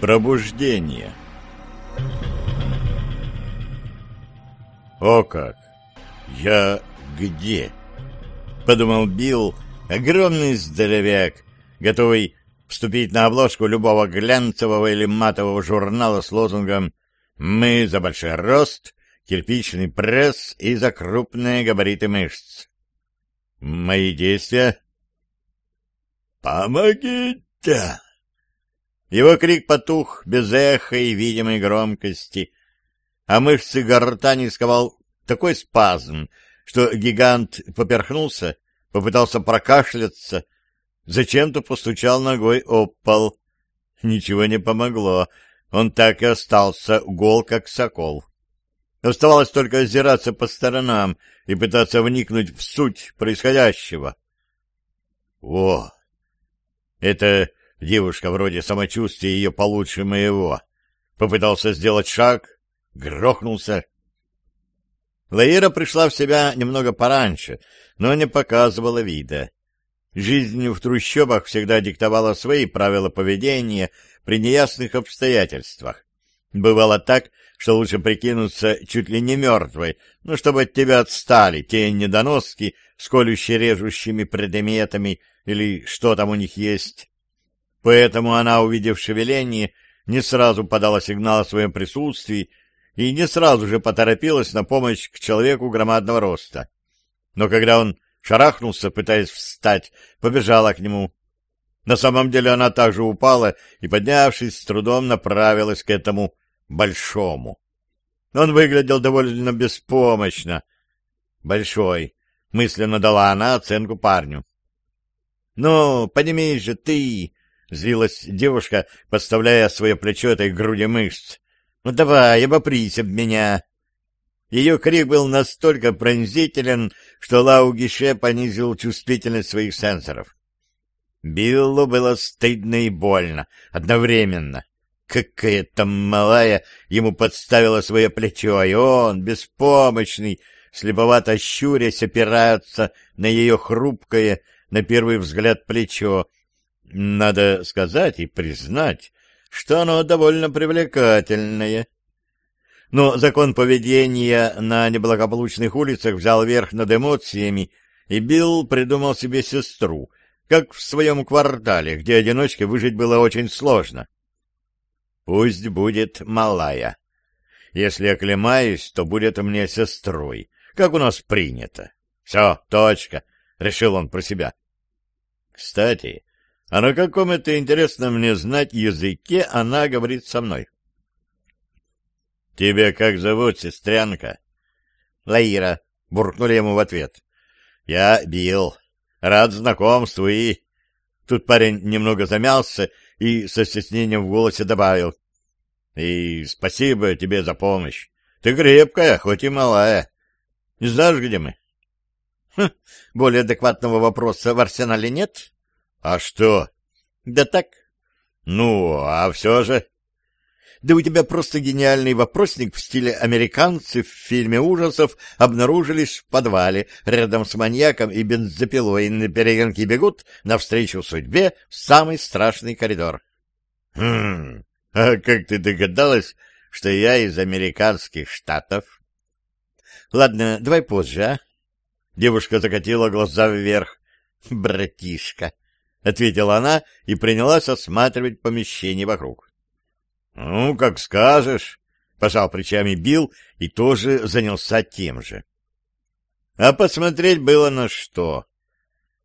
Пробуждение О как! Я где? Подумал Билл, огромный здоровяк, готовый вступить на обложку любого глянцевого или матового журнала с лозунгом «Мы за большой рост, кирпичный пресс и за крупные габариты мышц». Мои действия? «Помогите!» Его крик потух без эха и видимой громкости, а мышцы гортани сковал такой спазм, что гигант поперхнулся, попытался прокашляться, зачем-то постучал ногой об пол. Ничего не помогло, он так и остался гол, как сокол. Оставалось только озираться по сторонам и пытаться вникнуть в суть происходящего. О! Это Девушка вроде самочувствия ее получше моего. Попытался сделать шаг, грохнулся. Лаира пришла в себя немного пораньше, но не показывала вида. Жизнь в трущобах всегда диктовала свои правила поведения при неясных обстоятельствах. Бывало так, что лучше прикинуться чуть ли не мертвой, но чтобы от тебя отстали те недоноски с колюще-режущими предметами или что там у них есть. Поэтому она, увидев шевеление, не сразу подала сигнал о своем присутствии и не сразу же поторопилась на помощь к человеку громадного роста. Но когда он шарахнулся, пытаясь встать, побежала к нему. На самом деле она также упала и, поднявшись, с трудом направилась к этому большому. Он выглядел довольно беспомощно. «Большой», — мысленно дала она оценку парню. «Ну, поднимись же ты!» — злилась девушка, подставляя свое плечо этой груди мышц. «Ну давай, обопрись об меня!» Ее крик был настолько пронзителен, что Лау Гише понизил чувствительность своих сенсоров. Биллу было стыдно и больно одновременно. Какая-то малая ему подставила свое плечо, и он, беспомощный, слеповато щурясь, опирается на ее хрупкое, на первый взгляд, плечо, надо сказать и признать, что оно довольно привлекательное. Но закон поведения на неблагополучных улицах взял верх над эмоциями, и Билл придумал себе сестру, как в своем квартале, где одиночке выжить было очень сложно. Пусть будет малая. Если оклемаюсь, то будет мне сестрой, как у нас принято. Все, точка, — решил он про себя. Кстати, а на каком это, интересно мне знать, языке она говорит со мной? — Тебя как зовут, сестрянка? — Лаира, — буркнули ему в ответ. — Я Билл. Рад знакомству и... Тут парень немного замялся и со стеснением в голосе добавил. — И спасибо тебе за помощь. Ты крепкая, хоть и малая. Не знаешь, где мы? Хм, — Более адекватного вопроса в арсенале нет? А что? Да так. Ну, а все же... Да у тебя просто гениальный вопросник в стиле американцы в фильме ужасов обнаружились в подвале рядом с маньяком и бензопилой на перегонки бегут навстречу судьбе в самый страшный коридор. Хм, а как ты догадалась, что я из американских штатов? Ладно, давай позже, а? Девушка закатила глаза вверх. Братишка, — ответила она и принялась осматривать помещение вокруг. — Ну, как скажешь, — пожал плечами Билл и тоже занялся тем же. А посмотреть было на что.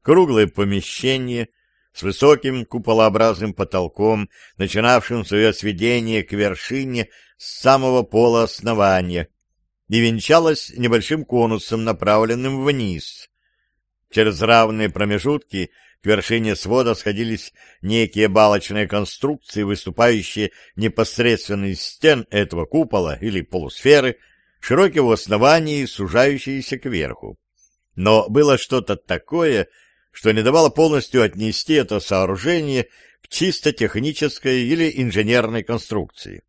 Круглое помещение с высоким куполообразным потолком, начинавшим свое сведение к вершине с самого пола основания, и венчалось небольшим конусом, направленным вниз. Через равные промежутки к вершине свода сходились некие балочные конструкции, выступающие непосредственно из стен этого купола или полусферы, широкие в основании, сужающиеся кверху. Но было что-то такое, что не давало полностью отнести это сооружение к чисто технической или инженерной конструкции.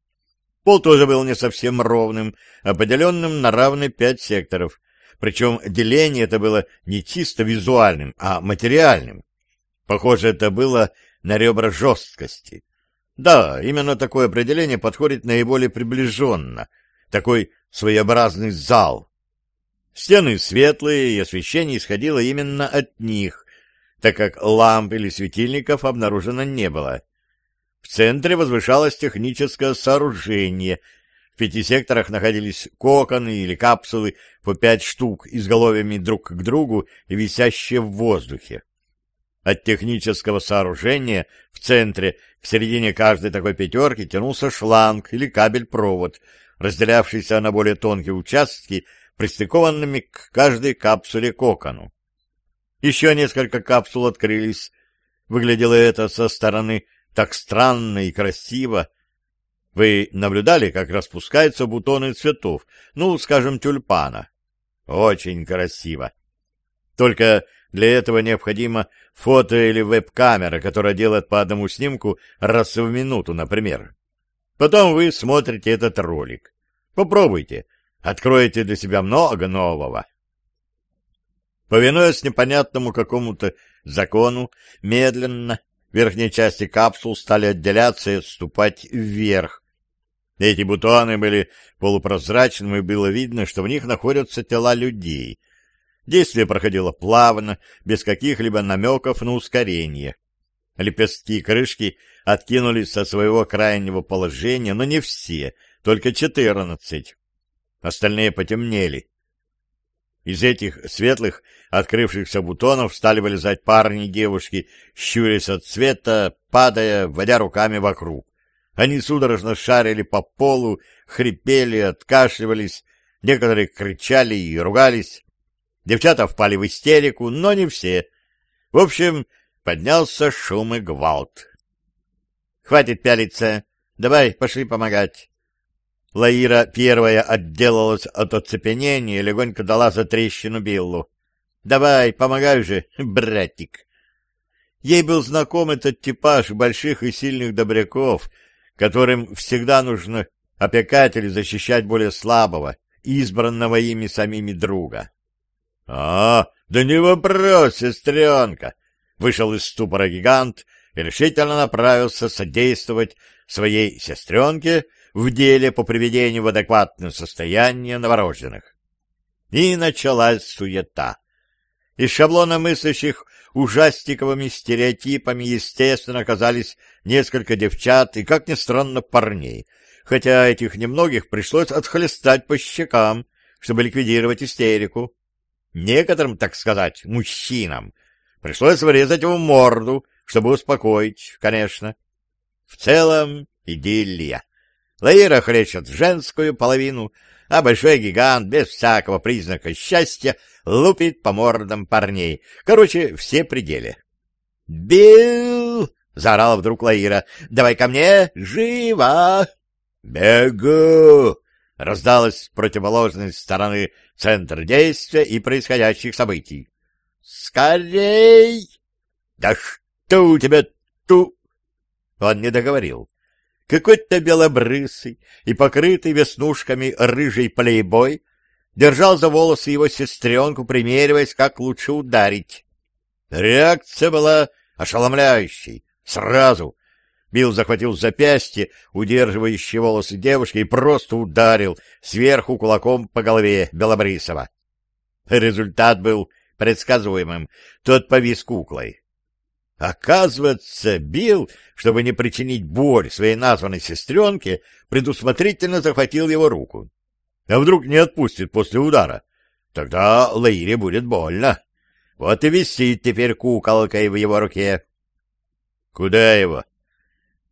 Пол тоже был не совсем ровным, а поделенным на равные пять секторов, причем деление это было не чисто визуальным, а материальным. Похоже, это было на ребра жесткости. Да, именно такое определение подходит наиболее приближенно. Такой своеобразный зал. Стены светлые, и освещение исходило именно от них, так как ламп или светильников обнаружено не было. В центре возвышалось техническое сооружение. В пяти секторах находились коконы или капсулы по пять штук, изголовьями друг к другу и висящие в воздухе. От технического сооружения в центре к середине каждой такой пятерки тянулся шланг или кабель-провод, разделявшийся на более тонкие участки, пристыкованными к каждой капсуле кокону. Еще несколько капсул открылись. Выглядело это со стороны так странно и красиво. Вы наблюдали, как распускаются бутоны цветов, ну, скажем, тюльпана? Очень красиво. Только для этого необходимо фото или веб-камера, которая делает по одному снимку раз в минуту, например. Потом вы смотрите этот ролик. Попробуйте. Откроете для себя много нового. Повинуясь непонятному какому-то закону, медленно верхней части капсул стали отделяться и отступать вверх. Эти бутоны были полупрозрачными, и было видно, что в них находятся тела людей — Действие проходило плавно, без каких-либо намеков на ускорение. Лепестки крышки откинулись со своего крайнего положения, но не все, только четырнадцать. Остальные потемнели. Из этих светлых, открывшихся бутонов стали вылезать парни и девушки, щурясь от света, падая, водя руками вокруг. Они судорожно шарили по полу, хрипели, откашливались, некоторые кричали и ругались. Девчата впали в истерику, но не все. В общем, поднялся шум и гвалт. — Хватит пялиться. Давай, пошли помогать. Лаира первая отделалась от оцепенения и легонько дала за трещину Биллу. — Давай, помогай же, братик. Ей был знаком этот типаж больших и сильных добряков, которым всегда нужно опекать или защищать более слабого, избранного ими самими друга. — А, да не вопрос, сестренка! — вышел из ступора гигант и решительно направился содействовать своей сестренке в деле по приведению в адекватное состояние новорожденных. И началась суета. Из шаблона мыслящих ужастиковыми стереотипами, естественно, оказались несколько девчат и, как ни странно, парней, хотя этих немногих пришлось отхлестать по щекам, чтобы ликвидировать истерику. Некоторым, так сказать, мужчинам пришлось вырезать его морду, чтобы успокоить, конечно. В целом идиллия. Лаира хлещет женскую половину, а большой гигант без всякого признака счастья лупит по мордам парней. Короче, все пределы. «Билл!» — заорала вдруг Лаира. «Давай ко мне! Живо!» «Бегу!» — раздалось с противоположной стороны центр действия и происходящих событий. «Скорей!» «Да что у тебя ту...» Он не договорил. Какой-то белобрысый и покрытый веснушками рыжий плейбой держал за волосы его сестренку, примериваясь, как лучше ударить. Реакция была ошеломляющей. Сразу Билл захватил запястье, удерживающее волосы девушки, и просто ударил сверху кулаком по голове Белобрисова. Результат был предсказуемым. Тот повис куклой. Оказывается, Билл, чтобы не причинить боль своей названной сестренке, предусмотрительно захватил его руку. А вдруг не отпустит после удара? Тогда Лаире будет больно. Вот и висит теперь куколкой в его руке. — Куда его? —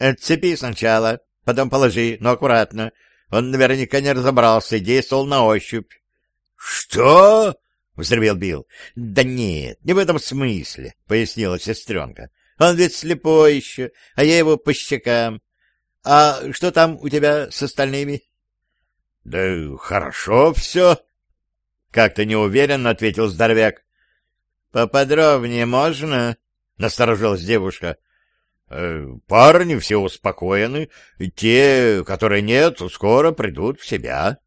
Отцепи сначала, потом положи, но аккуратно. Он наверняка не разобрался и действовал на ощупь. — Что? — взревел Билл. — Да нет, не в этом смысле, — пояснила сестренка. — Он ведь слепой еще, а я его по щекам. А что там у тебя с остальными? — Да хорошо все, — как-то неуверенно ответил здоровяк. — Поподробнее можно? — насторожилась девушка. Э, — Парни все успокоены, те, которые нет, скоро придут в себя.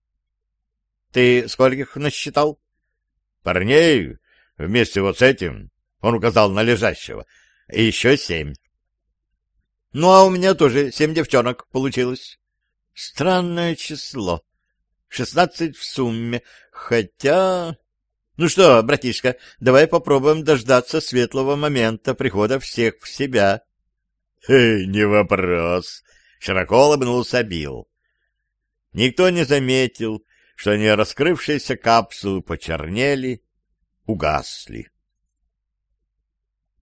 — Ты скольких насчитал? — Парней вместе вот с этим, — он указал на лежащего, — еще семь. — Ну, а у меня тоже семь девчонок получилось. Странное число. Шестнадцать в сумме, хотя... Ну что, братишка, давай попробуем дождаться светлого момента прихода всех в себя. — Не вопрос, — широко улыбнулся Билл. Никто не заметил, что не раскрывшиеся капсулы почернели, угасли.